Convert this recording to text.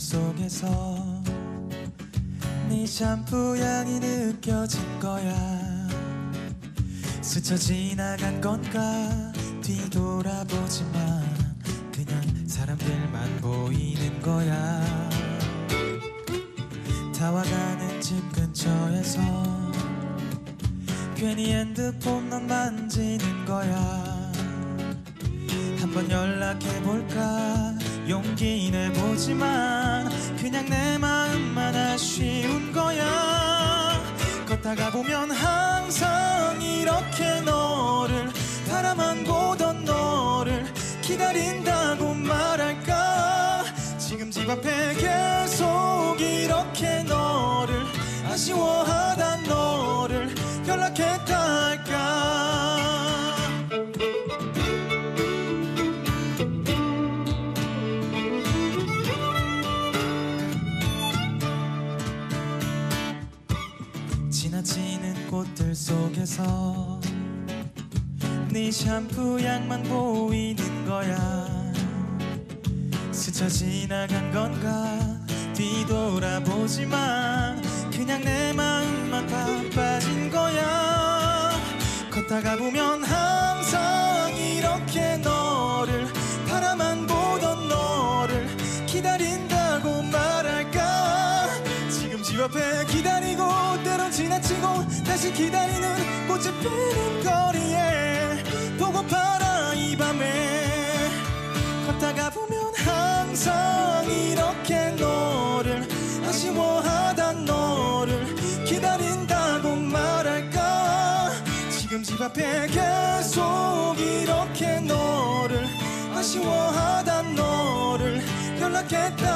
속에서 네 샴푸 향이 느껴진 거야. 스쳐 지나간 건가 뒤돌아보지만 그냥 사람들만 보이는 거야. 다와가는 집 근처에서 괜히 핸드폰 넌 만지는 거야. 한번 연락해볼까 용기 내보지만 그냥 내 마음만 아쉬운 거야. 걷다가 보면 항상 이렇게 너를 바라만 보던 너를 기다린다고 말할까? 지금 집 앞에 계속 이렇게 너를 아쉬워 지나치는 꽃들 속에서 네 샴푸 향만 보이는 거야. 스쳐 지나간 건가 뒤돌아보지만 그냥 내 마음만 바빠진 거야. 걷다가 보면 항상 이렇게 너를 바라만 보던 너를 기다린다고 말할까? 지금 집 앞에 기다리고 때론 지나치고 다시 기다리는 꽃이 피는 거리에 보고파라 이 밤에. 걷다가 보면 항상 이렇게 너를 아쉬워하다 너를 기다린다고 말할까? 지금 집 앞에 계속 이렇게 너를 아쉬워하다 너를 연락했다